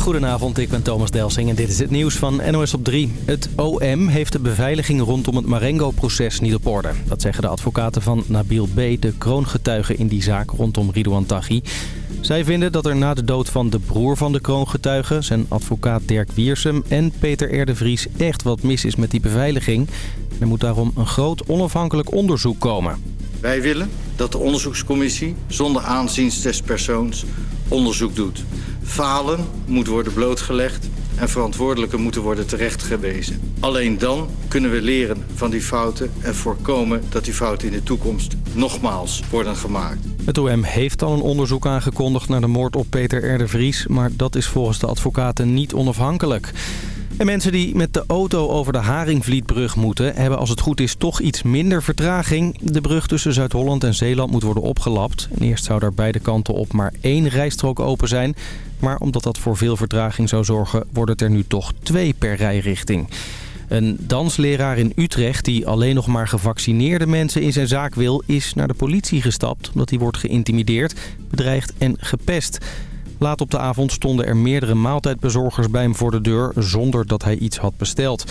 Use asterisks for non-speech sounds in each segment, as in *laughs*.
Goedenavond, ik ben Thomas Delsing en dit is het nieuws van NOS op 3. Het OM heeft de beveiliging rondom het Marengo-proces niet op orde. Dat zeggen de advocaten van Nabil B., de kroongetuige in die zaak rondom Ridouan Taghi. Zij vinden dat er na de dood van de broer van de kroongetuige, zijn advocaat Dirk Wiersum en Peter Erdevries echt wat mis is met die beveiliging. Er moet daarom een groot onafhankelijk onderzoek komen. Wij willen dat de onderzoekscommissie zonder aanzien persoons onderzoek doet. Falen moet worden blootgelegd en verantwoordelijken moeten worden terechtgewezen. Alleen dan kunnen we leren van die fouten en voorkomen dat die fouten in de toekomst nogmaals worden gemaakt. Het OM heeft al een onderzoek aangekondigd naar de moord op Peter R. de Vries... maar dat is volgens de advocaten niet onafhankelijk. En mensen die met de auto over de Haringvlietbrug moeten... hebben als het goed is toch iets minder vertraging. De brug tussen Zuid-Holland en Zeeland moet worden opgelapt. Eerst zou er beide kanten op maar één rijstrook open zijn. Maar omdat dat voor veel vertraging zou zorgen... worden het er nu toch twee per rijrichting. Een dansleraar in Utrecht die alleen nog maar gevaccineerde mensen in zijn zaak wil... is naar de politie gestapt omdat hij wordt geïntimideerd, bedreigd en gepest... Laat op de avond stonden er meerdere maaltijdbezorgers bij hem voor de deur... zonder dat hij iets had besteld.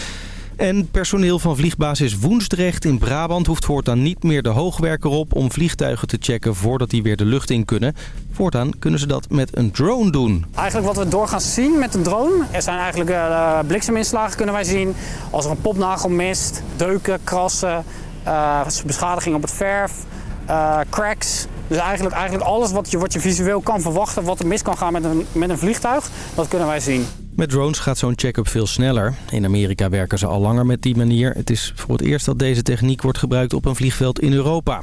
En personeel van vliegbasis Woensdrecht in Brabant hoeft voortaan niet meer de hoogwerker op... om vliegtuigen te checken voordat die weer de lucht in kunnen. Voortaan kunnen ze dat met een drone doen. Eigenlijk wat we doorgaan zien met de drone... er zijn eigenlijk uh, blikseminslagen kunnen wij zien. Als er een popnagel mist, deuken, krassen, uh, beschadiging op het verf, uh, cracks... Dus eigenlijk, eigenlijk alles wat je, wat je visueel kan verwachten, wat er mis kan gaan met een, met een vliegtuig, dat kunnen wij zien. Met drones gaat zo'n check-up veel sneller. In Amerika werken ze al langer met die manier. Het is voor het eerst dat deze techniek wordt gebruikt op een vliegveld in Europa.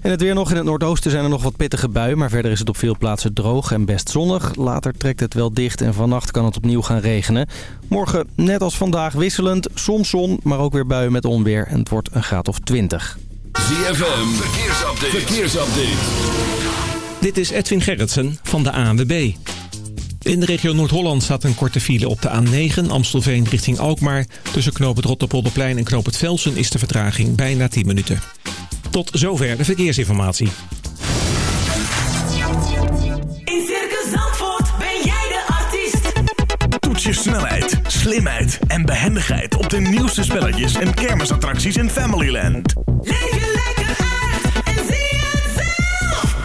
En het weer nog. In het noordoosten zijn er nog wat pittige buien. Maar verder is het op veel plaatsen droog en best zonnig. Later trekt het wel dicht en vannacht kan het opnieuw gaan regenen. Morgen net als vandaag wisselend. Soms zon, maar ook weer buien met onweer. En het wordt een graad of 20. ZFM, verkeersupdate. verkeersupdate. Dit is Edwin Gerritsen van de ANWB. In de regio Noord-Holland staat een korte file op de A9 Amstelveen richting Alkmaar. Tussen knoop het Rotterpolderplein en knoop het Velsen is de vertraging bijna 10 minuten. Tot zover de verkeersinformatie. In Circus Zandvoort ben jij de artiest. Toets je snelheid, slimheid en behendigheid op de nieuwste spelletjes en kermisattracties in Familyland. Leef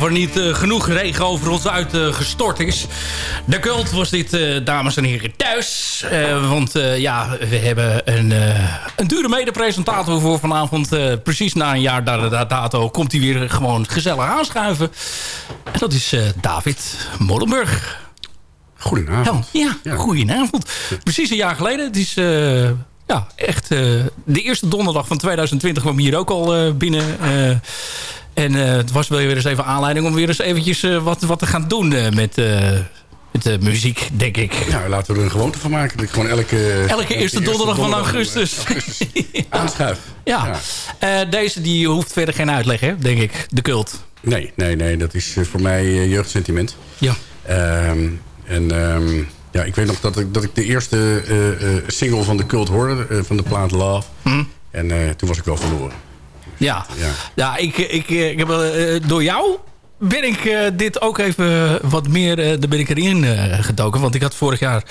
Alsof er niet uh, genoeg regen over ons uitgestort uh, is. De cult was dit, uh, dames en heren, thuis. want ja, we hebben een, een dure mede-presentator voor vanavond. precies na een jaar dato komt hij weer gewoon gezellig aanschuiven. En dat is David Molenburg. Goedenavond. Ja, ja, goedenavond. Precies een jaar geleden. Het is ja, echt de eerste donderdag van 2020 kwam hier ook al binnen... En uh, het was wel weer eens even aanleiding om weer eens eventjes uh, wat, wat te gaan doen uh, met, met de muziek, denk ik. Ja, laten we er een gewoonte van maken. Dat ik gewoon elke, elke eerste donderdag, van augustus. augustus *laughs* aanschuif. Ja, ja. deze die hoeft verder geen uitleg, hè, denk ik. De cult. Nee, nee, nee. Dat is voor mij jeugdsentiment. Ja. Um, en... Um, ja, ik weet nog dat ik, dat ik de eerste single van de cult hoorde. van de plaat Love. Hm. En toen was ik wel verloren. Ja, ja. ja ik, ik, ik heb, uh, door jou ben ik uh, dit ook even wat meer, uh, daar ben ik erin gedoken. Want ik had vorig jaar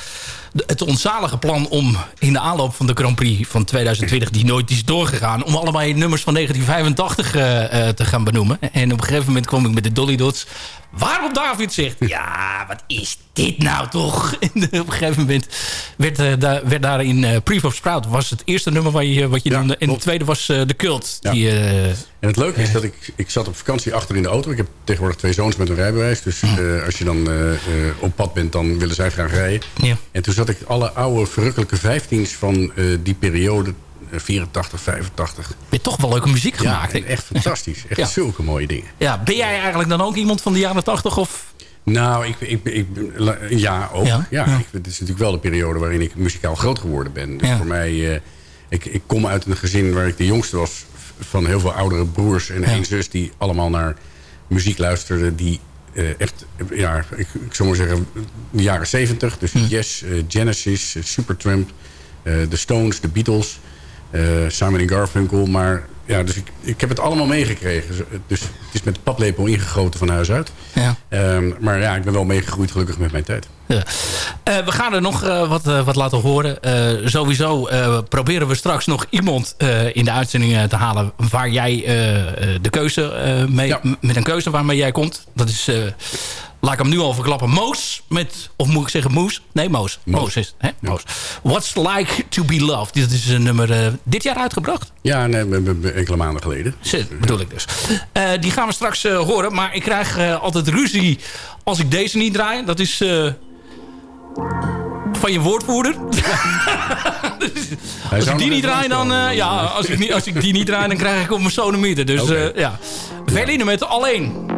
het onzalige plan om in de aanloop van de Grand Prix van 2020... die nooit is doorgegaan... om allebei nummers van 1985 te gaan benoemen. En op een gegeven moment kwam ik met de Dolly Dots... Waarop David zegt, ja, wat is dit nou toch? *laughs* En op een gegeven moment werd, uh, da werd daar in uh, Brief of Sprout... was het eerste nummer wat je, wat je ja, noemde. En het tweede was The Cult. Ja. Die, en het leuke is dat ik, ik zat op vakantie achter in de auto. Ik heb tegenwoordig twee zoons met een rijbewijs. Dus als je dan op pad bent, dan willen zij graag rijden. Ja. En toen zat ik alle oude verrukkelijke vijftiens van die periode 84, 85. Je hebt toch wel leuke muziek gemaakt. Ja, echt fantastisch. Echt *laughs* ja. zulke mooie dingen. Ja, ben jij eigenlijk dan ook iemand van de jaren 80? Of? Nou, ik, ik, ik, ja, ook. Ja, ja. Ik, het is natuurlijk wel de periode waarin ik muzikaal groot geworden ben. Dus voor mij, uh, ik, ik kom uit een gezin waar ik de jongste was van heel veel oudere broers en één zus die allemaal naar muziek luisterden die uh, echt, ja, ik, ik zou maar zeggen, de jaren 70. Dus hm. Yes, uh, Genesis, Supertramp, de Stones, de Beatles. Uh, Simon Garfunkel. Maar ja, dus ik, ik heb het allemaal meegekregen. Dus het is met de paplepel ingegoten van huis uit. Ja. Um, maar ja, ik ben wel meegegroeid gelukkig met mijn tijd. Ja. Uh, we gaan er nog uh, wat, wat laten horen. sowieso proberen we straks nog iemand in de uitzending te halen... waar jij de keuze mee, ja. met een keuze waarmee jij komt. Dat is Laat ik hem nu al verklappen. Moos met, of moet ik zeggen Moes? Nee, Moos. Moos, is hè? Moos. What's Like to Be Loved. Dit is een nummer uh, dit jaar uitgebracht? Ja, nee, enkele maanden geleden. Zit, bedoel ik dus. Uh, die gaan we straks uh, horen. Maar ik krijg altijd ruzie als ik deze niet draai. Dat is van je woordvoerder. *laughs* als ik die niet draai, dan... ja, als ik, als ik die niet draai, dan krijg ik op mijn sonomieter. Dus okay. ja. Verline met Alleen.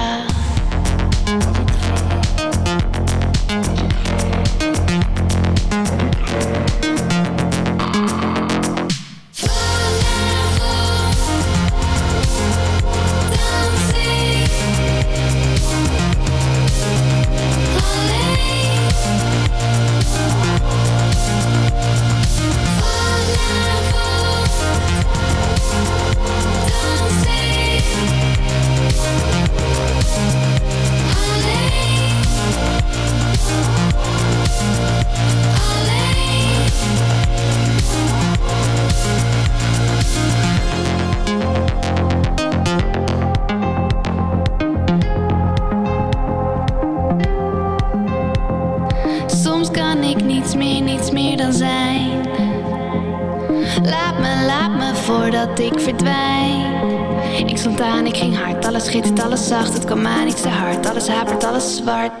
zwart.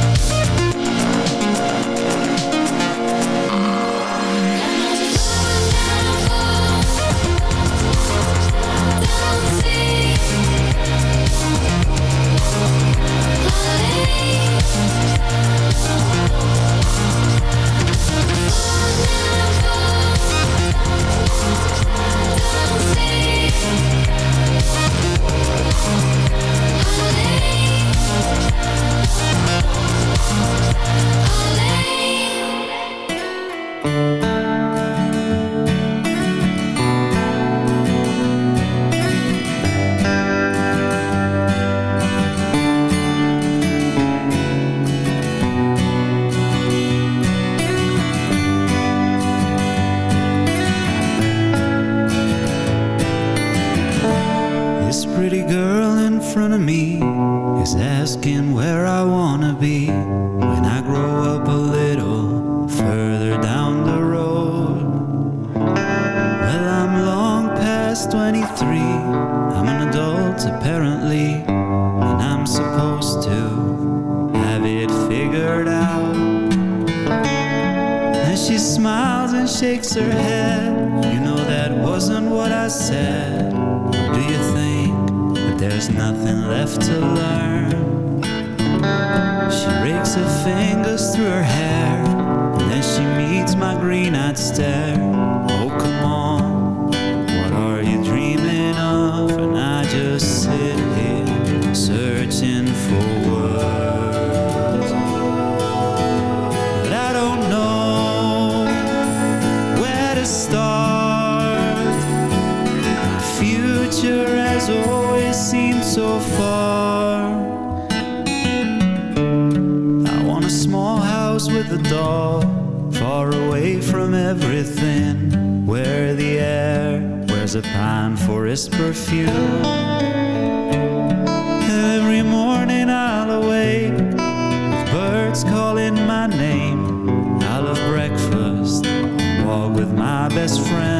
shakes her head. You know that wasn't what I said. Do you think that there's nothing left to learn? She rakes her fingers through her hair. and Then she meets my green-eyed stare. Oh, as a pine forest perfume. Every morning I'll awake with birds calling my name. I love breakfast, walk with my best friend.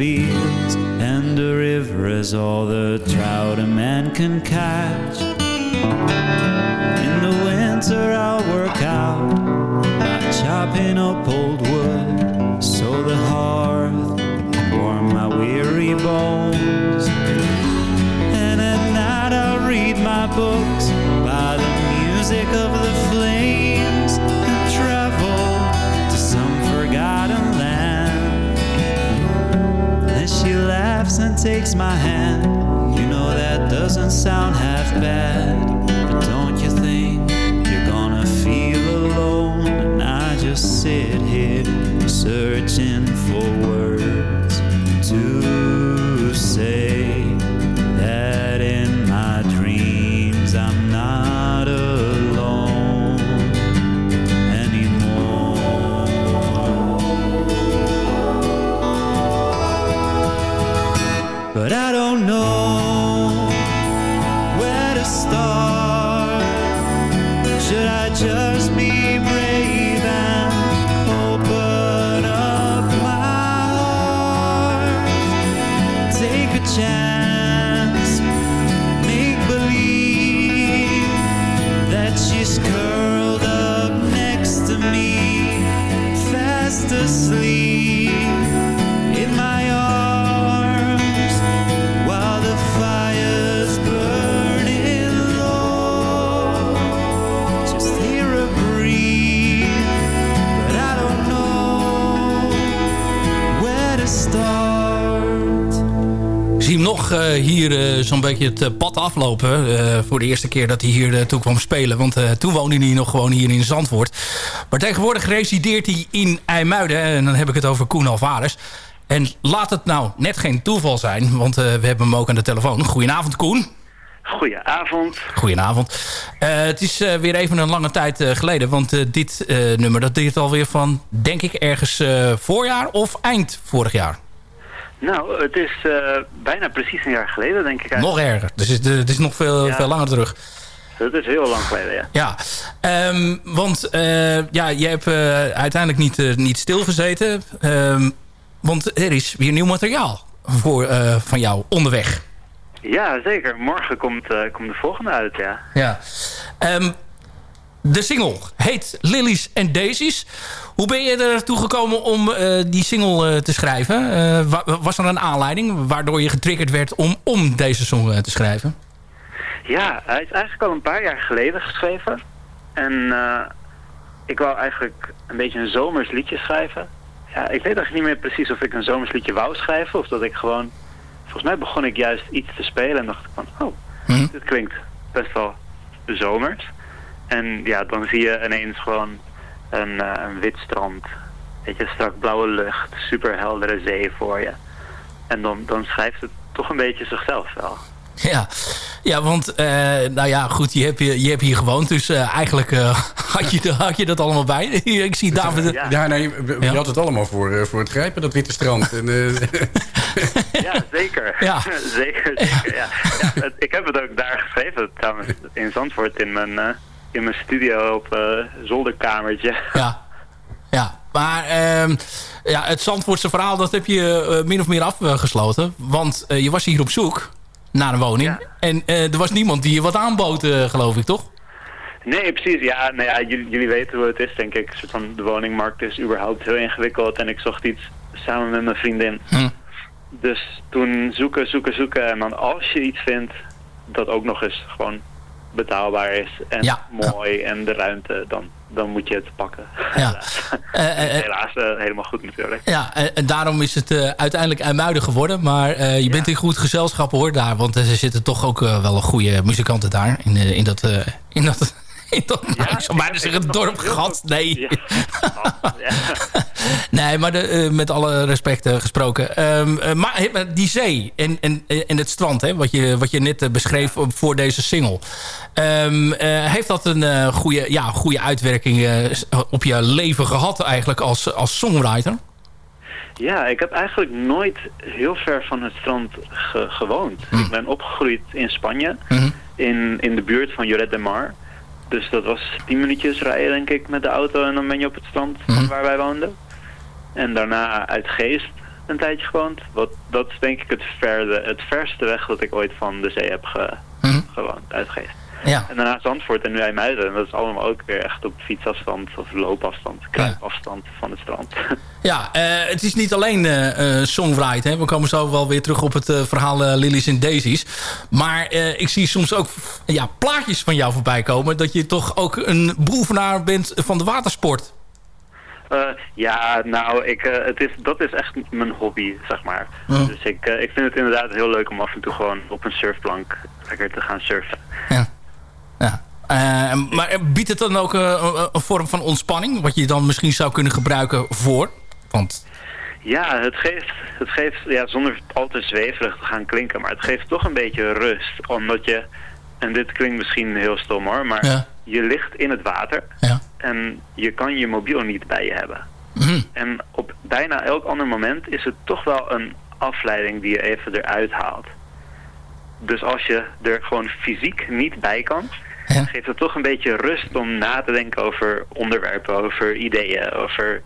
fields and the is all the trout a man can catch. my hand. You know that doesn't sound zag hier zo'n beetje het pad aflopen. voor de eerste keer dat hij hier toe kwam spelen. Want toen woonde hij nog gewoon hier in Zandvoort. Maar tegenwoordig resideert hij in IJmuiden. En dan heb ik het over Koen Alvarez. En laat het nou net geen toeval zijn. Want we hebben hem ook aan de telefoon. Goedenavond Koen. Goedenavond. Goedenavond. Uh, het is uh, weer even een lange tijd uh, geleden. Want dit nummer dat duurt alweer van, denk ik, ergens voorjaar of eind vorig jaar? Nou, het is bijna precies een jaar geleden, denk ik. Eigenlijk. Nog erger. Dus het is, het is nog veel, ja. veel langer terug. Dat is heel lang geleden, ja. Ja, um, want ja, je hebt uiteindelijk niet, niet stilgezeten. Um, want er is weer nieuw materiaal voor, van jou onderweg. Ja, zeker. Morgen komt, uh, komt de volgende uit, ja. Ja. Um, de single heet Lilies and Daisies. Hoe ben je ertoe gekomen om uh, die single uh, te schrijven? was er een aanleiding waardoor je getriggerd werd om, om deze song te schrijven? Ja, hij is eigenlijk al een paar jaar geleden geschreven. En ik wou eigenlijk een beetje een zomers liedje schrijven. Ja, ik weet eigenlijk niet meer precies of ik een zomers liedje wou schrijven... of dat ik gewoon volgens mij begon ik juist iets te spelen en dacht ik van, oh, hm? dit klinkt best wel zomers. En ja, dan zie je ineens gewoon een, uh, een wit strand, weet je, strak blauwe lucht, super heldere zee voor je. En dan, dan schrijft het toch een beetje zichzelf wel. Ja, ja want uh, nou ja, goed, je hebt, je, je hebt hier gewoond. Dus uh, eigenlijk uh, *laughs* had, je, had je dat allemaal bij. *laughs* Ik zie David... Ja, ja nee, je had het allemaal voor, voor het grijpen, dat witte strand. en, *laughs* ja, zeker. Ja. zeker, zeker, ja. ja ik heb het ook daar geschreven, trouwens, in Zandvoort, in mijn, in mijn studio op zolderkamertje. *laughs* Ja, ja. Maar uh, ja, het Zandvoortse verhaal, dat heb je min of meer afgesloten. Want je was hier op zoek naar een woning. En er was niemand die je wat aanbood, geloof ik, toch? Nee, precies. Ja, nou ja jullie, jullie, weten hoe het is, denk ik. Van de woningmarkt is überhaupt heel ingewikkeld. En ik zocht iets samen met mijn vriendin. Hm. Dus toen zoeken, zoeken, zoeken. En dan als je iets vindt, dat ook nog eens gewoon betaalbaar is. En ja. mooi en de ruimte, dan dan moet je het pakken. Ja. *laughs* Helaas uh, helemaal goed natuurlijk. Ja, en daarom is het uh, uiteindelijk IJmuiden geworden. Maar je bent in goed gezelschap hoor daar. Want er zitten toch ook wel een goede muzikanten daar. In, in dat... in dat in *laughs* dat, ja, zou bijna zeggen het dorp gat. Nee. *laughs* nee, maar de, met alle respect gesproken. Um, maar die zee en, en, en het strand, hè, wat, je, wat je net beschreef voor deze single. Um, heeft dat een goede, ja, goede uitwerking op je leven gehad eigenlijk als, als songwriter? Ja, ik heb eigenlijk nooit heel ver van het strand gewoond. Hm. Ik ben opgegroeid in Spanje, hm. in, in de buurt van Lloret de Mar. Dus dat was tien minuutjes rijden denk ik met de auto en dan ben je op het strand hm. waar wij woonden. En daarna uit Geest een tijdje gewoond. Wat, dat is denk ik het, verde, het verste weg dat ik ooit van de zee heb ge, gewoond, uit Geest. Ja. En daarna Zandvoort en nu IJmuiden. En dat is allemaal ook weer echt op fietsafstand of loopafstand, kruipafstand van het strand. *laughs* Ja, uh, het is niet alleen uh, songwriting. We komen zo wel weer terug op het uh, verhaal Lilies en Daisies. Maar ik zie soms ook ja, plaatjes van jou voorbij komen... dat je toch ook een boevenaar bent van de watersport. ja, nou, ik, het is, dat is echt mijn hobby, zeg maar. Dus ik, ik vind het inderdaad heel leuk om af en toe gewoon op een surfplank lekker te gaan surfen. Ja. Uh, maar biedt het dan ook uh, een vorm van ontspanning? Wat je dan misschien zou kunnen gebruiken voor? Want... Ja, het geeft, het geeft ja, zonder al te zweverig te gaan klinken, maar het geeft toch een beetje rust. Omdat je, en dit klinkt misschien heel stom hoor, maar je ligt in het water ja. en je kan je mobiel niet bij je hebben. Mm En op bijna elk ander moment is het toch wel een afleiding die je even eruit haalt. Dus als je er gewoon fysiek niet bij kan, geeft het toch een beetje rust om na te denken over onderwerpen, over ideeën, over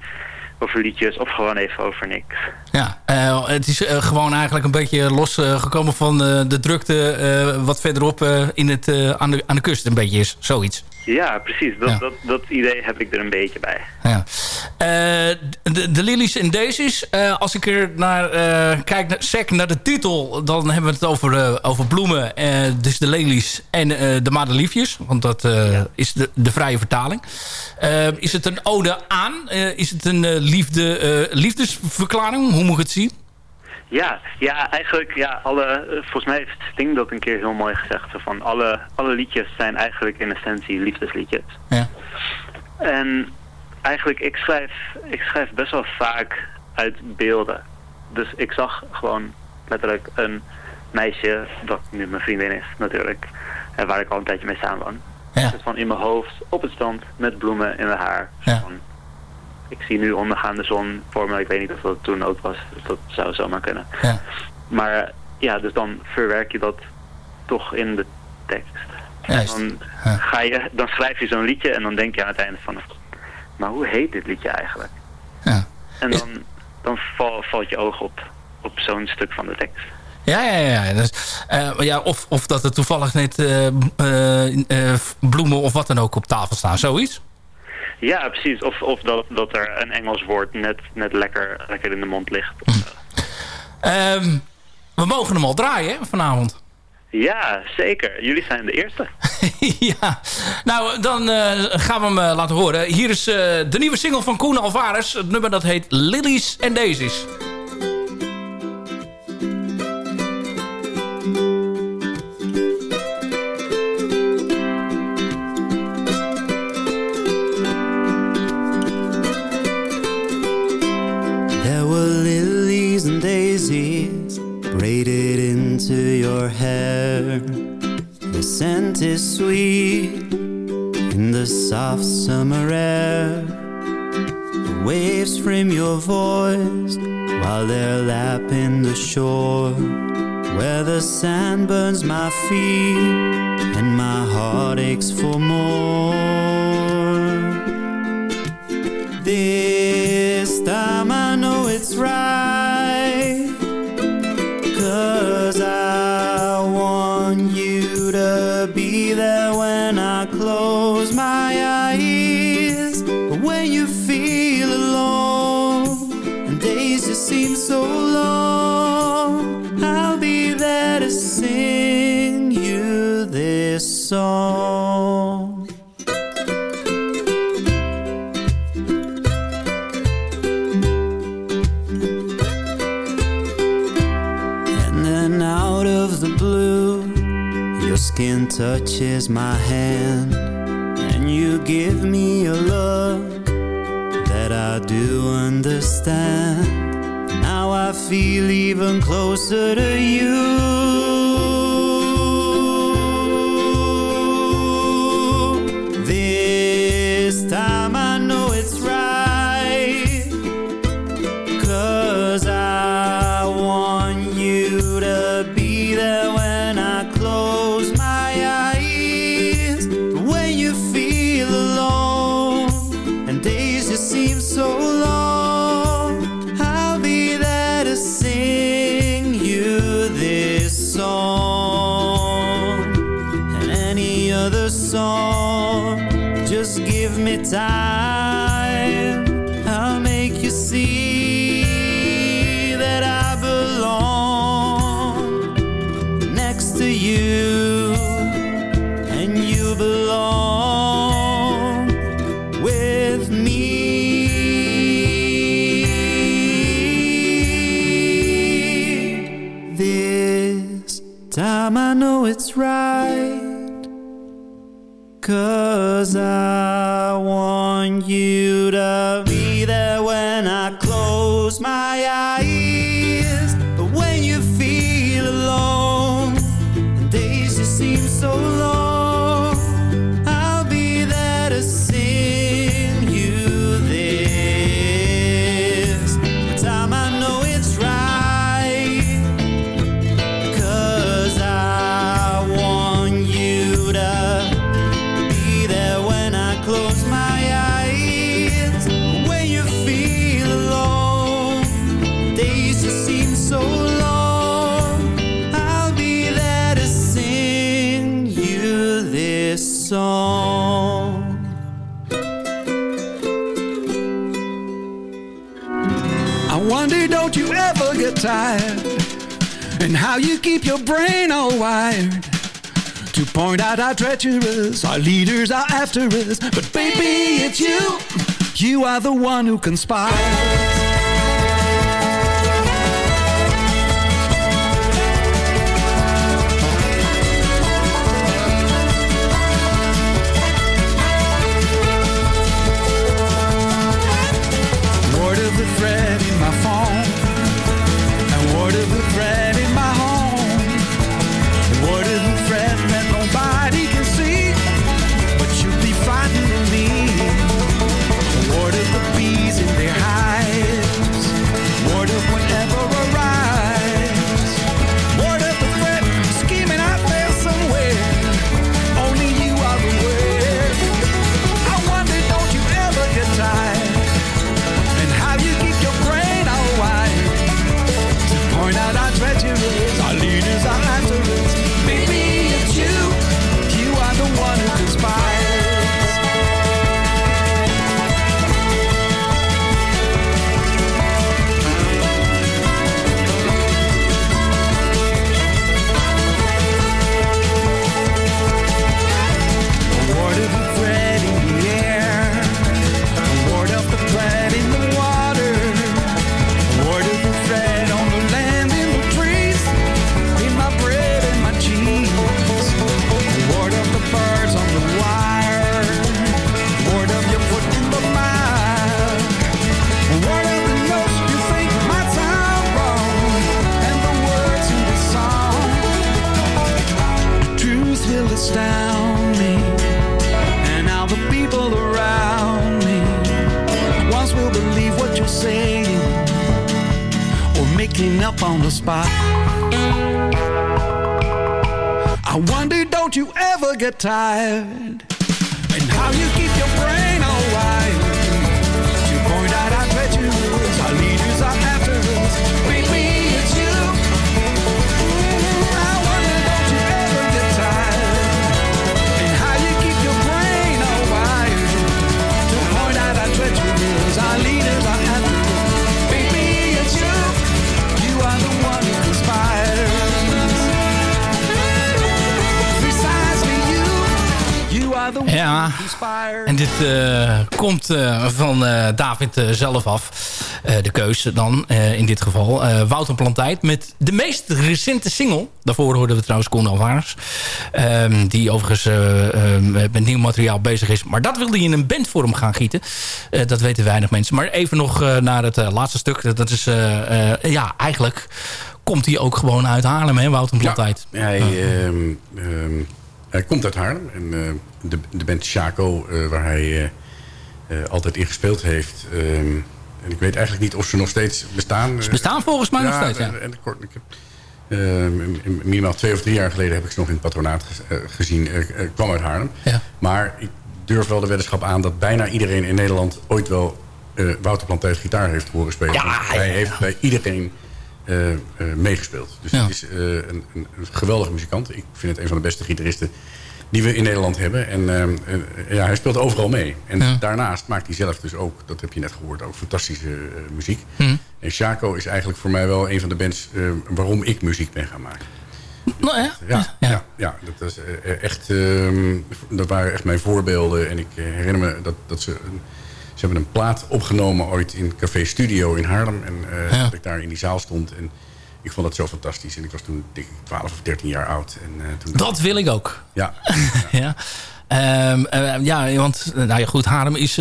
over liedjes of gewoon even over niks. Ja, uh, het is uh, gewoon eigenlijk een beetje losgekomen uh, van de drukte wat verderop in het, aan, de, aan de kust een beetje is. Zoiets. Ja, precies. Dat, Dat, dat idee heb ik er een beetje bij. Ja. de, de Lilies en Daisies. als ik er naar kijk, naar, sec naar de titel... dan hebben we het over, over bloemen. dus de lelies en de madeliefjes. Want dat is de, de vrije vertaling. is het een ode aan? is het een liefde, liefdesverklaring? Hoe moet ik het zien? Ja, ja, eigenlijk, ja, alle, volgens mij heeft Sting dat een keer heel mooi gezegd. Van alle, alle liedjes zijn eigenlijk in essentie liefdesliedjes. Ja. En eigenlijk, ik schrijf, ik schrijf best wel vaak uit beelden. Dus ik zag gewoon letterlijk een meisje, dat nu mijn vriendin is natuurlijk, en waar ik al een tijdje mee samenwoon. Ja. Dus van in mijn hoofd, op het strand, met bloemen in mijn haar. Ja. Van, ik zie nu ondergaande zon voor me. Ik weet niet of dat toen ook was. Dat zou zomaar kunnen. Ja. Maar ja, dus dan verwerk je dat toch in de tekst. Juist. Dan, ga je, dan schrijf je zo'n liedje en dan denk je aan het einde van... Maar hoe heet dit liedje eigenlijk? Ja. En dan, dan val, valt je oog op, op zo'n stuk van de tekst. Ja, ja, ja. Dus, eh, ja of, of dat er toevallig net eh, eh, bloemen of wat dan ook op tafel staan. Zoiets? Ja, precies. Of, of dat, dat er een Engels woord net, net lekker, lekker in de mond ligt. Ehm, we mogen hem al draaien vanavond. Ja, zeker. Jullie zijn de eerste. *laughs* ja, nou dan eh, gaan we hem eh, laten horen. Hier is eh, de nieuwe single van Koen Alvarez. Het nummer dat heet Lilies and Daisies. Scent is sweet in the soft summer air. The waves frame your voice while they're lapping the shore. Where the sand burns my feet and my heart aches for more. This time I know it's right And then out of the blue, your skin touches my hand, and you give me a look that I do understand. Now I feel even closer to you. Keep your brain all wired to point out how treacherous our leaders are after us. But baby, it's you. You are the one who conspires. Tired? Komt eh, van eh, David eh, zelf af. De keuze dan, in dit geval. Wouter Plantijd met de meest recente single. Daarvoor hoorden we trouwens Koen Alvarez. Ehm, die overigens eh, ehm, met nieuw materiaal bezig is. Maar dat wilde hij in een bandvorm gaan gieten. Dat weten weinig mensen. Maar even nog naar het laatste stuk. Dat is, ja, eigenlijk komt hij ook gewoon uit Haarlem, hè, Wouter Plantijd. Hij, ehm, hij komt uit Haarlem. En de, de band Chaco, waar hij altijd in gespeeld heeft... ehm, en ik weet eigenlijk niet of ze nog steeds bestaan. Ze bestaan volgens mij nog steeds, ja. En, en kort, ik heb, ehm, minimaal twee of drie jaar geleden heb ik ze nog in het patronaat eh, gezien. Eh, eh, kwam uit Haarlem. Maar ik durf wel de weddenschap aan dat bijna iedereen in Nederland ooit wel eh, Wouter Planteus gitaar heeft horen spelen. Ja, hij heeft bij iedereen eh, eh, meegespeeld. Dus het is eh, een, een, een geweldige muzikant. Ik vind het een van de beste gitaristen die we in Nederland hebben. En ehm, eh, ja, hij speelt overal mee. En daarnaast maakt hij zelf dus ook, dat heb je net gehoord, ook fantastische eh, muziek. Hm. En Chaco is eigenlijk voor mij wel een van de bands eh, waarom ik muziek ben gaan maken. Nou ja. Ja, ja. ja, dat, is echt, ehm, dat waren echt mijn voorbeelden. En ik herinner me dat, dat ze... Een, ze hebben een plaat opgenomen ooit in Café Studio in Haarlem. En dat ik daar in die zaal stond. En ik vond dat zo fantastisch. En ik was toen denk ik 12 of 13 jaar oud. En, eh, toen Dat wil ik ook. Ja. *laughs* ja. Ehm, eh, ja, want eh, nou ja, goed, Haarlem is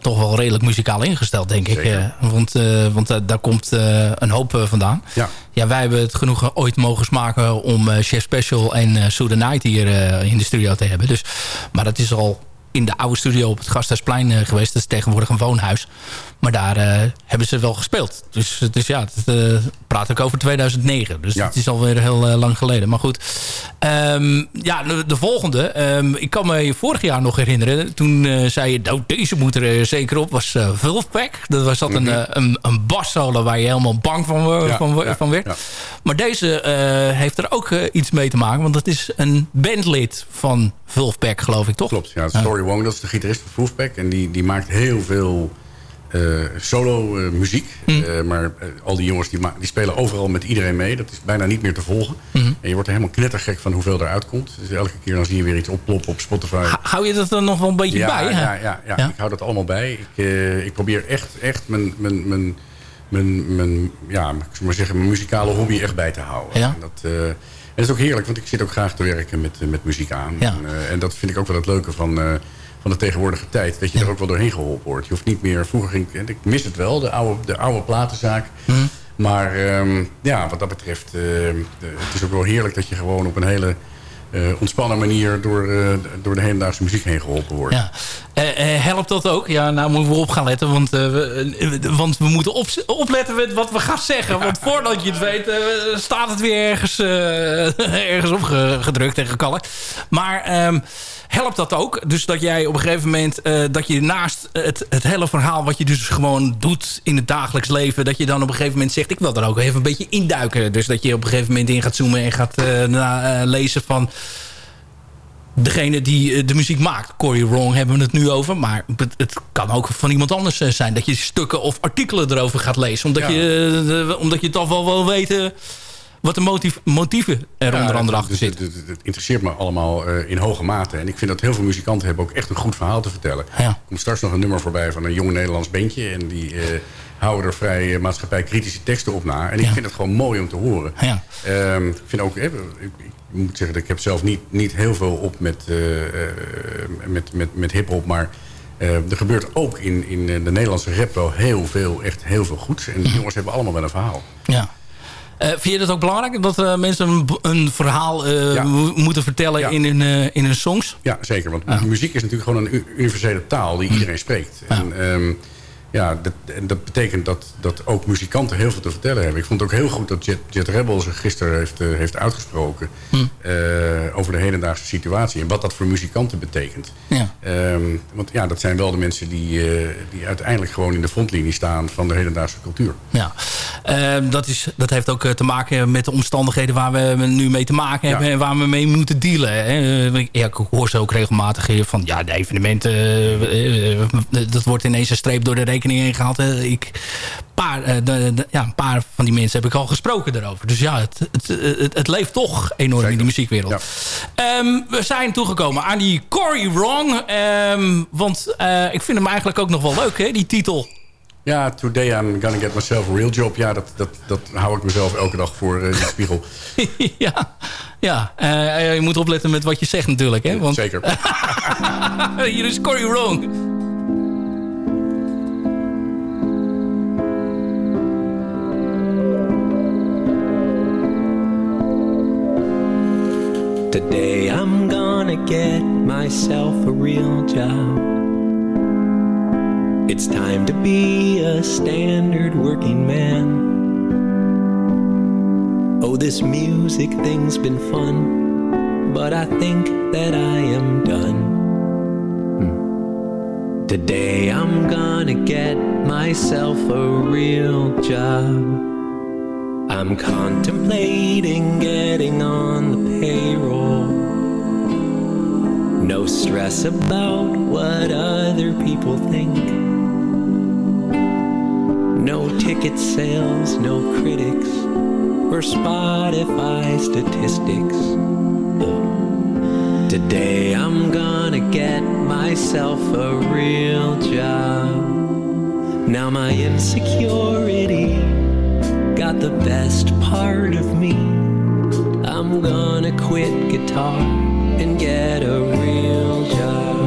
toch wel redelijk muzikaal ingesteld, denk ik. Want want daar komt een hoop vandaan. Ja. ja, wij hebben het genoeg ooit mogen smaken om Chef Special en Sue the Night hier in de studio te hebben. Dus, maar dat is al in de oude studio op het Gasthuisplein geweest. Dat is tegenwoordig een woonhuis. Maar daar eh, hebben ze wel gespeeld. Dus, dus ja, dat eh, praat ik over 2009. Dus Ja. het is alweer heel eh, lang geleden. Maar goed, Ehm, ja, de, de volgende. Ehm, ik kan me vorig jaar nog herinneren. Toen zei je, nou, deze moet er zeker op. Was Wolfpack. Dat was dat een, eh, een, een bassolo waar je helemaal bang van, Ja, van, ja, van werd. Maar deze heeft er ook iets mee te maken. Want dat is een bandlid van Wolfpack, geloof ik, toch? Klopt, ja. Story Wong, dat is de gitarist van Wolfpack. En die, die maakt heel veel eh, solo eh, muziek. Mm. Eh, maar al die jongens die, die spelen overal met iedereen mee. Dat is bijna niet meer te volgen. Mhm. En je wordt er helemaal knettergek van hoeveel eruit komt. Dus elke keer dan zie je weer iets opploppen op Spotify. Hou je dat er nog wel een beetje ja, bij? hè? Ja, ja, ja, Ja? ik hou dat allemaal bij. Ik, ik probeer echt, echt mijn, mijn, mijn, mijn, mijn, ja, ik zou maar zeggen, mijn muzikale hobby echt bij te houden. Ja. En dat, en dat is ook heerlijk, want ik zit ook graag te werken met, met muziek aan. Ja. En, en dat vind ik ook wel het leuke van, van de tegenwoordige tijd. Dat je er ook wel doorheen geholpen wordt. Je hoeft niet meer, vroeger ging ik, ik mis het wel, de oude, de oude platenzaak. Mhm. Maar ehm, ja, wat dat betreft, eh, de- het is ook wel heerlijk dat je gewoon op een hele eh, ontspannen manier door, eh, door de hedendaagse muziek heen geholpen wordt. Ja. Eh, helpt dat ook? Ja, nou moeten we op gaan letten. Want, we, want we moeten op, opletten met wat we gaan zeggen. Want voordat je het weet, staat het weer ergens, *laughs* ergens opgedrukt en gekalkt. Maar ehm, helpt dat ook? Dus dat jij op een gegeven moment... dat je naast het, het hele verhaal... wat je dus gewoon doet in het dagelijks leven... dat je dan op een gegeven moment zegt... ik wil er ook even een beetje induiken. Dus dat je op een gegeven moment in gaat zoomen... en gaat na, lezen van degene die eh, de muziek maakt. Corey Wrong hebben we het nu over. Maar het, het kan ook van iemand anders eh, zijn. Dat je stukken of artikelen erover gaat lezen. Omdat, Ja. je, eh, omdat je toch wel wil weten... wat de motief, motieven er Ja, onder andere achter zitten. Het, het- het interesseert me allemaal in hoge mate. En ik vind dat heel veel muzikanten hebben ook echt een goed verhaal te vertellen. Er komt straks nog een nummer voorbij van een jong Nederlands bandje. En die houden er vrij eh, maatschappij-kritische teksten op na. En ik vind het gewoon mooi om te horen. Ja. Ehm, ik vind ook, eh, ik, ik moet zeggen, ik heb zelf niet, niet heel veel op met, eh, eh, met, met, met hip-hop. Maar eh, er gebeurt ook in, in de Nederlandse rap wel heel veel, echt heel veel goeds. En die jongens hebben allemaal wel een verhaal. Ja. Vind je dat ook belangrijk? Dat mensen een, een verhaal mo- moeten vertellen in, hun, in hun songs? Ja, zeker. Want muziek is natuurlijk gewoon een universele taal die iedereen spreekt. En, ehm, ja, dat, en dat betekent dat, dat ook muzikanten heel veel te vertellen hebben. Ik vond het ook heel goed dat Jet, Jet Rebel zich gisteren heeft, uh, heeft uitgesproken... Hm. Uh, over de hedendaagse situatie en wat dat voor muzikanten betekent. Ja. Um, want ja, dat zijn wel de mensen die, uh, die uiteindelijk gewoon in de frontlinie staan... van de hedendaagse cultuur. Ja, ehm, dat, is, dat heeft ook te maken met de omstandigheden waar we nu mee te maken hebben... Ja. en waar we mee moeten dealen. Hè. Ja, ik hoor ze ook regelmatig hier van... ja, de evenementen, dat wordt ineens een streep door de rekening rekening heen gehaald. Ik, paar, eh, de, de, ja, een paar van die mensen heb ik al gesproken daarover. Dus ja, het, het, het, het leeft toch enorm Zeker. in de muziekwereld. Ja. Um, we zijn toegekomen aan die Cory Wrong. Um, want uh, ik vind hem eigenlijk ook nog wel leuk, hè, die titel. Ja, Today I'm Gonna Get Myself a Real Job. Ja, dat, dat, dat hou ik mezelf elke dag voor uh, in de spiegel. *laughs* ja, ja. Uh, je moet opletten met wat je zegt natuurlijk. Hè? Want... Zeker. *laughs* Hier is Cory Wrong. I'm gonna get myself a real job. It's time to be a standard working man. Oh, this music thing's been fun, but I think that I am done. Hmm. Today I'm gonna get myself a real job. I'm contemplating getting on the payroll. No stress about what other people think. No ticket sales, no critics, or Spotify statistics. Today I'm gonna get myself a real job. Now my insecurity got the best part of me. I'm gonna quit guitar and get a real job.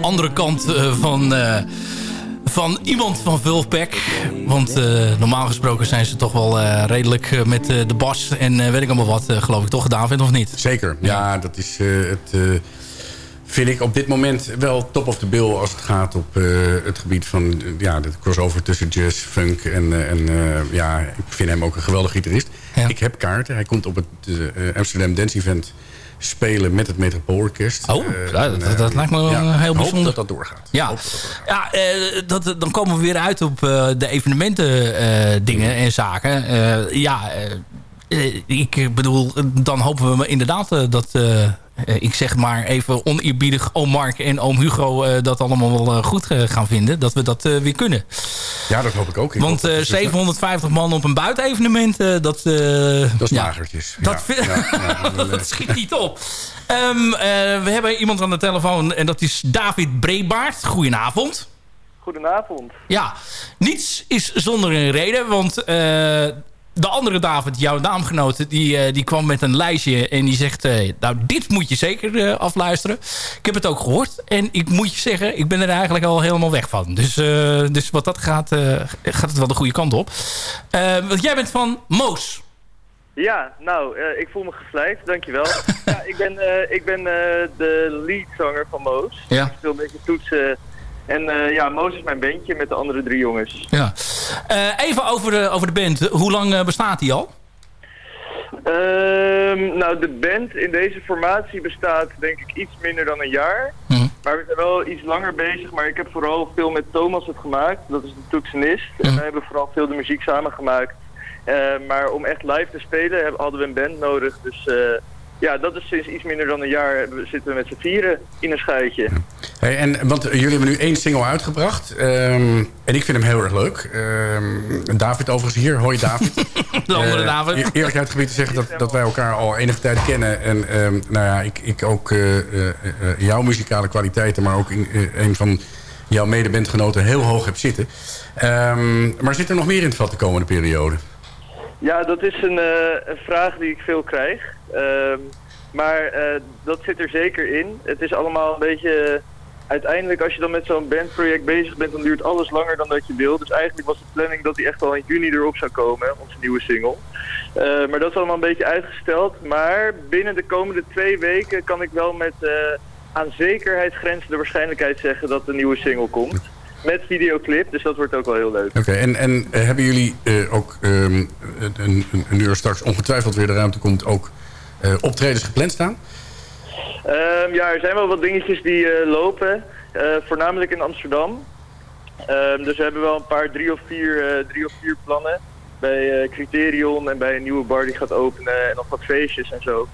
Andere kant uh, van, uh, van iemand van Vulfpack. Want uh, normaal gesproken zijn ze toch wel redelijk met de bas en weet ik allemaal wat, geloof ik toch, David, of niet? Zeker, ja, dat is het vind ik op dit moment wel top of the bill als het gaat op het gebied van ja, de crossover tussen jazz, funk en, en ja, ik vind hem ook een geweldige gitarist. Ik heb kaarten. Hij komt op het Amsterdam Dance Event spelen met het Metropoolorkest. Oh, Uh, dat, dat, dat, lijkt me ja, heel bijzonder. Dat dat doorgaat. Ja, dat dat ja uh, dat, dan komen we weer uit op uh, de evenementen dingen en zaken. ja, ik bedoel, dan hopen we inderdaad dat... ik zeg maar even oneerbiedig oom Mark en oom Hugo dat allemaal wel goed gaan vinden. Dat we dat weer kunnen. Ja, dat hoop ik ook. Ik Want dat 750 man op een buitenevenement, dat... dat is ja, magertjes. Dat, ja, ja, *laughs* dat schiet niet op. Um, we hebben iemand aan de telefoon en dat is David Brebaert. Goedenavond. Goedenavond. Ja, niets is zonder een reden, want uh, de andere David, jouw naamgenoot, die, uh, die kwam met een lijstje en die zegt... Uh, nou, dit moet je zeker afluisteren. Ik heb het ook gehoord en ik moet je zeggen, ik ben er eigenlijk al helemaal weg van. Dus, dus wat dat gaat, gaat het wel de goede kant op. want jij bent van Moos. Ja, nou, uh, ik voel me gevleid, dankjewel. *laughs* ja, ik ben, uh, ik ben uh, de leadzanger van Moos. Ja. Ik speel een beetje toetsen. En ja, Moos is mijn bandje met de andere drie jongens. Ja. even over de, over de band. Hoe lang bestaat die al? Um, nou, de band in deze formatie bestaat denk ik iets minder dan een jaar. Hm. Maar we zijn wel iets langer bezig. Maar ik heb vooral veel met Thomas het gemaakt. Dat is de toetsenist. En wij hebben vooral veel de muziek samen gemaakt. Maar om echt live te spelen hadden we een band nodig. Dus ja, dat is sinds iets minder dan een jaar zitten we met z'n vieren in een schuitje. Hey, en, want jullie hebben nu één single uitgebracht. Um, en ik vind hem heel erg leuk. Um, David overigens hier. Hoi David. *laughs* De andere uh, David. Eerlijk uit gebied te zeggen dat, dat wij elkaar al enige tijd kennen. En um, nou ja, ik, ik ook jouw muzikale kwaliteiten, maar ook in, een van jouw medebandgenoten heel hoog heb zitten. maar zit er nog meer in het vat de komende periode? Ja, dat is een, uh, een vraag die ik veel krijg. Uh, maar uh, dat zit er zeker in. Het is allemaal een beetje... uiteindelijk als je dan met zo'n bandproject bezig bent... dan duurt alles langer dan dat je wil. Dus eigenlijk was de planning dat die echt al in juni erop zou komen. Onze nieuwe single. Uh, maar dat is allemaal een beetje uitgesteld. Maar binnen de komende twee weken kan ik wel met aan zekerheid grenzende waarschijnlijkheid zeggen... dat de nieuwe single komt met videoclip. Dus dat wordt ook wel heel leuk. Oké, okay, en, en uh, hebben jullie uh, ook um, een, een, een, uur straks ongetwijfeld weer de ruimte komt... ook uh, optredens gepland staan? Um, ja, er zijn wel wat dingetjes die lopen. voornamelijk in Amsterdam. Um, dus we hebben wel een paar drie of vier, drie of vier plannen. Bij Criterion en bij een nieuwe bar die gaat openen. En nog wat feestjes en zo.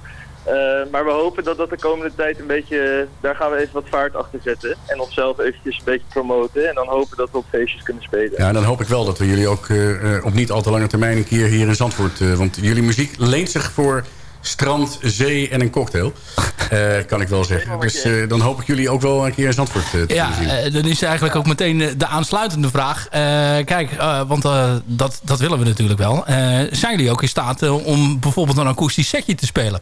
Uh, maar we hopen dat dat de komende tijd een beetje... Daar gaan we even wat vaart achter zetten. En onszelf eventjes een beetje promoten. En dan hopen dat we op feestjes kunnen spelen. Ja, en dan hoop ik wel dat we jullie ook uh, op niet al te lange termijn... een keer hier in Zandvoort... Uh, want jullie muziek leent zich voor strand, zee en een cocktail. *laughs* kan ik wel zeggen. Dus dan hoop ik jullie ook wel een keer in Zandvoort te ja, zien. dan is eigenlijk ook meteen de aansluitende vraag. kijk, want dat, dat willen we natuurlijk wel. zijn jullie ook in staat om bijvoorbeeld een akoestisch setje te spelen?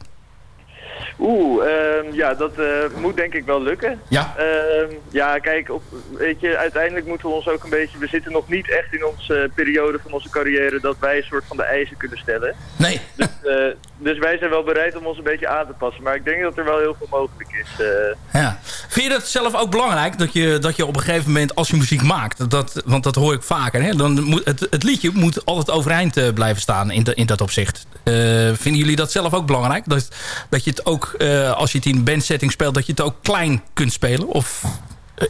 Oeh, um, ja, dat uh, moet denk ik wel lukken. Ja? Um, ja, kijk, op, weet je, uiteindelijk moeten we ons ook een beetje... We zitten nog niet echt in onze uh, periode van onze carrière... dat wij een soort van de eisen kunnen stellen. Nee. Dus, uh, dus wij zijn wel bereid om ons een beetje aan te passen. Maar ik denk dat er wel heel veel mogelijk is. Ja. Vind je dat zelf ook belangrijk? Dat je, dat je op een gegeven moment, als je muziek maakt... Dat, want dat hoor ik vaker, hè, dan moet het, het liedje moet altijd overeind blijven staan in, de, in dat opzicht. Vinden jullie dat zelf ook belangrijk? Dat, dat je het ook uh, als je het in een bandsetting speelt... dat je het ook klein kunt spelen? Of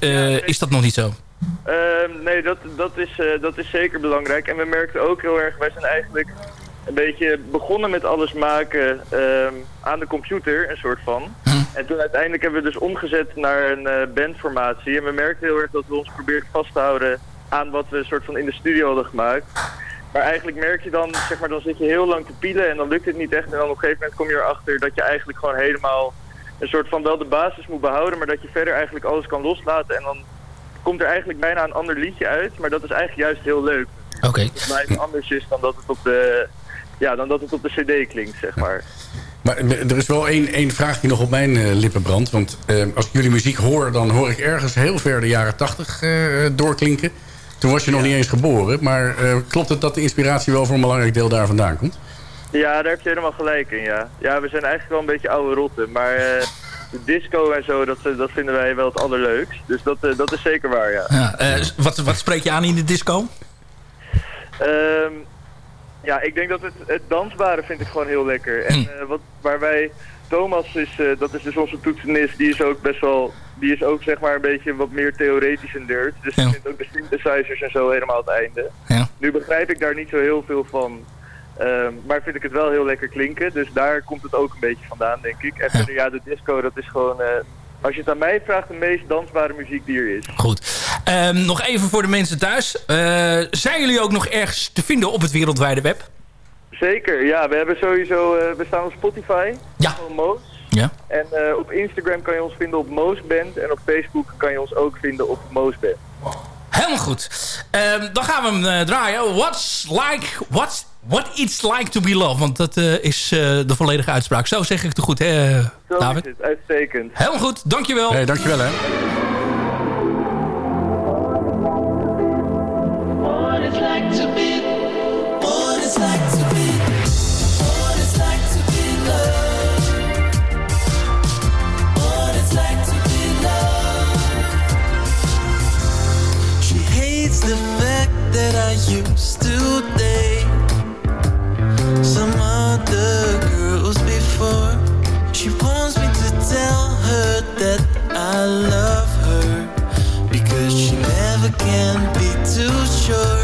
nee. is dat nog niet zo? Uh, nee, dat, dat, is, dat is zeker belangrijk. En we merkten ook heel erg... Wij zijn eigenlijk een beetje begonnen met alles maken ehm, aan de computer, een soort van. Hm. En toen uiteindelijk hebben we dus omgezet naar een bandformatie. En we merkten heel erg dat we ons probeerden vast te houden aan wat we een soort van in de studio hadden gemaakt. Maar eigenlijk merk je dan, zeg maar, dan zit je heel lang te pielen en dan lukt het niet echt. En dan op een gegeven moment kom je erachter dat je eigenlijk gewoon helemaal een soort van wel de basis moet behouden, maar dat je verder eigenlijk alles kan loslaten. En dan komt er eigenlijk bijna een ander liedje uit, maar dat is eigenlijk juist heel leuk. Oké. Okay. Dat het blijft anders is dan dat het op de, ja, dan dat het op de cd klinkt, zeg maar. Maar er is wel één, één vraag die nog op mijn uh, lippen brandt. Want uh, als ik jullie muziek hoor, dan hoor ik ergens heel ver de jaren tachtig uh, doorklinken. Toen was je nog niet eens geboren. Maar uh, klopt het dat de inspiratie wel voor een belangrijk deel daar vandaan komt? Ja, daar heb je helemaal gelijk in, ja. Ja, we zijn eigenlijk wel een beetje oude rotten. Maar uh, de disco en zo, dat, dat vinden wij wel het allerleukst. Dus dat, uh, dat is zeker waar, ja. ja wat, wat spreek je aan in de disco? Um, ja, ik denk dat het, het dansbare vind ik gewoon heel lekker. En hm. wat, waar wij Thomas is, eh, dat is dus onze toetsenist, die is ook best wel, die is ook zeg maar een beetje wat meer theoretisch en dirt. Dus die vindt ook de synthesizers en zo helemaal het einde. Ja. Nu begrijp ik daar niet zo heel veel van, ehm, maar vind ik het wel heel lekker klinken. Dus daar komt het ook een beetje vandaan, denk ik. En verder, ja, de disco, dat is gewoon, eh, als je het aan mij vraagt, de meest dansbare muziek die er is. Goed. Ehm, nog even voor de mensen thuis. Eh, zijn jullie ook nog ergens te vinden op het wereldwijde web? Zeker, ja. We hebben sowieso, eh, we staan op Spotify. Ja. Moos. Ja. En eh, op Instagram kan je ons vinden op Moosband. En op Facebook kan je ons ook vinden op Moosband. Helemaal goed. Ehm, dan gaan we hem eh, draaien. What's like, what's, what it's like to be loved. Want dat eh, is eh, de volledige uitspraak. Zo zeg ik het goed, hè, Zo David? is het, uitstekend. Helemaal goed, dankjewel. Hey, dankjewel hè. What it's like to be, what it's like to that I used to date some other girls before. She wants me to tell her that I love her because she never can be too sure.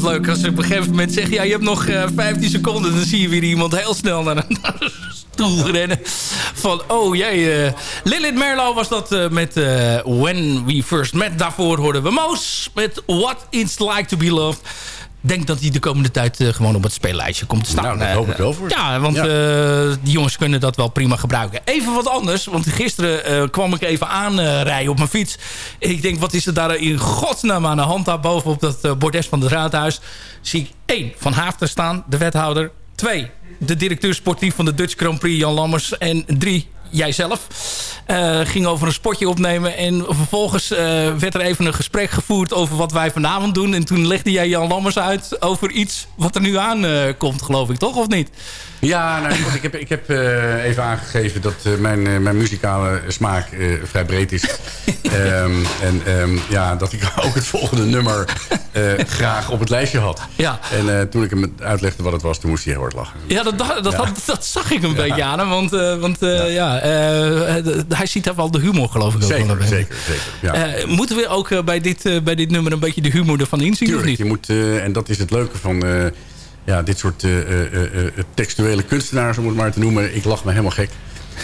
Leuk als ze op een gegeven moment zeggen... ja, je hebt nog eh, 15 seconden. Dan zie je weer iemand heel snel *laughs* naar een, stoel rennen. Van, oh jij... eh Lilith Merlo was dat eh, met eh, When We First Met. Daarvoor hoorden we Moos met What It's Like To Be Loved. Denk dat hij de komende tijd eh, gewoon op het speellijstje komt te staan. Nou, dat hoop ik wel voor. Ja, want Ja. eh, die jongens kunnen dat wel prima gebruiken. Even wat anders, want gisteren eh, kwam ik even aanrijden op mijn fiets. Ik denk, wat is er daar in godsnaam aan de hand daar boven op dat eh, bordes van het raadhuis? Zie ik één, Van Hafter staan, de wethouder. Twee, de directeur sportief van de Dutch Grand Prix, Jan Lammers. En drie, jijzelf. Eh ging over een spotje opnemen. En vervolgens eh, werd er even een gesprek gevoerd over wat wij vanavond doen. En toen legde jij Jan Lammers uit over iets wat er nu aan komt, geloof ik, toch? Of niet? Ja, nou, goed, ik heb, ik heb eh, even aangegeven dat mijn, mijn muzikale smaak vrij breed is. *laughs* Ehm, en ehm, ja, dat ik ook het volgende nummer graag op het lijstje had. Ja. En toen ik hem uitlegde wat het was, toen moest hij heel hard lachen. Ja, dat, dat, dat, zag ik een beetje aan hem. Want, eh, want ja, hij ziet daar wel de humor, geloof ik. ook Zeker, wel zeker, zeker. Ja. Eh, moeten we ook eh, bij, dit, eh, bij dit nummer een beetje de humor ervan inzien? Tuurlijk, of niet? je moet, eh, en dat is het leuke van eh, ja, dit soort eh, eh, eh, eh, textuele kunstenaars, om het maar te noemen. Ik lach me helemaal gek.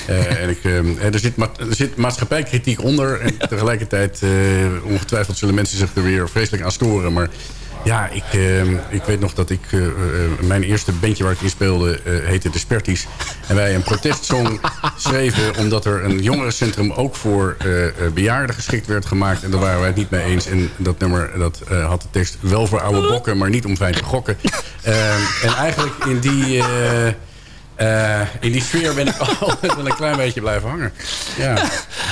Eh, en ik, eh, er, zit er zit maatschappijkritiek onder. En tegelijkertijd, eh, ongetwijfeld zullen mensen zich er weer vreselijk aan storen. Maar ja, ik, eh, ik weet nog dat ik... eh, eh, mijn eerste bandje waar ik in speelde eh, heette De Sperties. En wij een protestsong *laughs* schreven... omdat er een jongerencentrum ook voor bejaarden geschikt werd gemaakt. En daar waren wij het niet mee eens. En dat nummer dat, had de tekst wel voor oude bokken... maar niet om fijn te gokken. Eh, en eigenlijk in die... in die sfeer ben ik *laughs* altijd wel een klein beetje blijven hangen. Ja.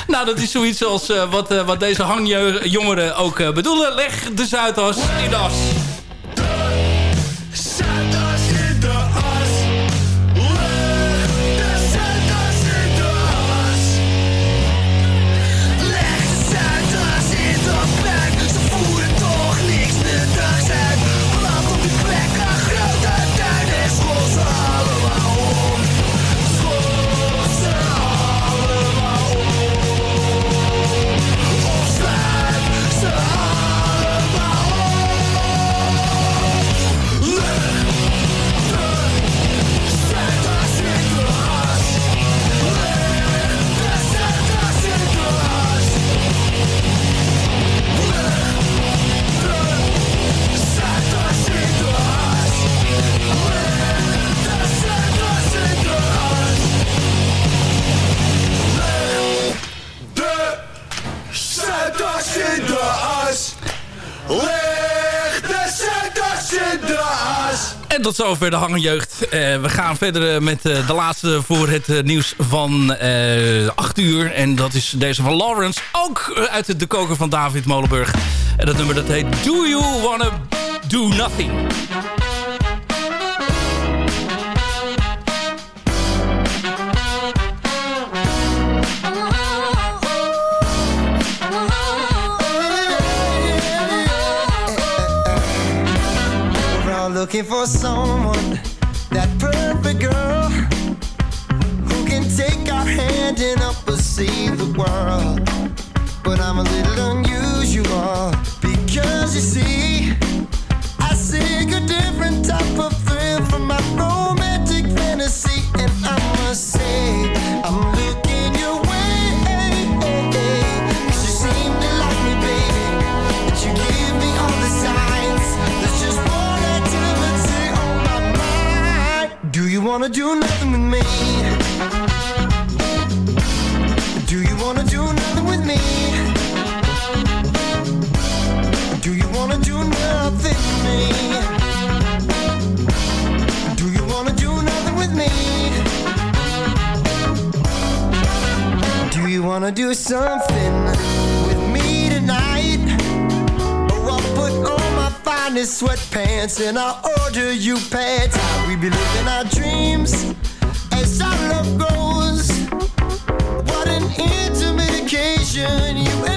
*laughs* Nou, dat is zoiets als eh, wat, eh, wat deze hangjongeren ook eh, bedoelen. Leg de Zuidas in de as. Tot zover de hangenjeugd. Eh we gaan verder eh, met eh, de laatste voor het nieuws van eh 8 uur. En dat is deze van Lawrence. Ook uit de koker van David Molenburg. En dat nummer dat heet Do You Wanna Do Nothing. looking for someone, that perfect girl, who can take our hand and help us see the world. But I'm a little unusual. wanna do something with me tonight? Or I'll put on my finest sweatpants and I'll order you pants. How we be living our dreams as our love grows. What an intimate occasion you and